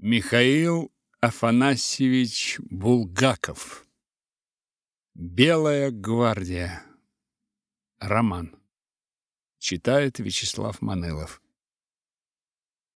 Михаил Афанасьевич Булгаков. Белая гвардия Роман. Читает Вячеслав Манылов.